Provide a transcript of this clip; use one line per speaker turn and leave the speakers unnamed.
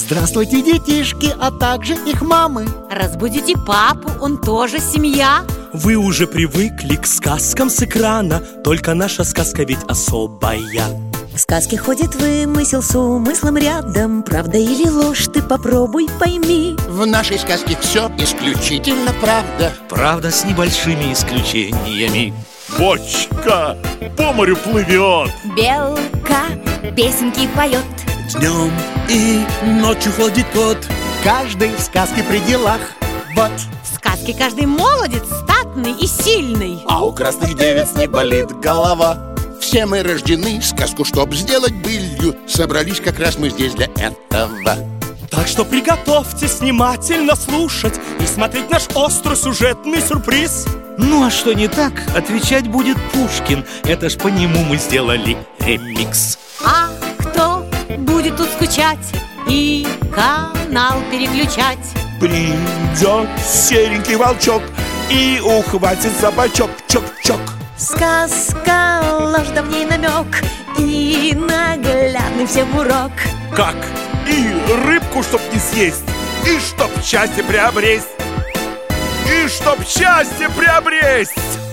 Здравствуйте, детишки, а также их мамы.
Разбудите папу, он тоже семья.
Вы уже привыкли к сказкам с экрана Только наша сказка ведь особая.
В сказке ходит вымысел с умыслом рядом Правда или ложь, ты попробуй пойми.
В нашей сказке все исключительно правда.
Правда с небольшими исключениями.
Бочка по морю плывет
Белка песенки поет
Днем и ночью ходит кот.
Каждый в сказке при делах. Вот.
В сказке каждый молодец, статный и сильный.
А у красных девиц не болит голова. Все мы рождены сказку, чтоб сделать былью. Собрались как раз мы здесь для этого.
Так что приготовьтесь внимательно слушать И смотреть наш острый сюжетный сюрприз.
Ну а что не так, отвечать будет Пушкин. Это ж по нему мы сделали ремикс.
А будет тут скучать и канал переключать?
Придет серенький волчок И ухватит за бочок Чок-чок.
Сказка, ложь да в ней намек И наглядный всем урок.
Как? И рыбку, чтоб не съесть И чтоб счастье приобресть И чтоб счастье приобресть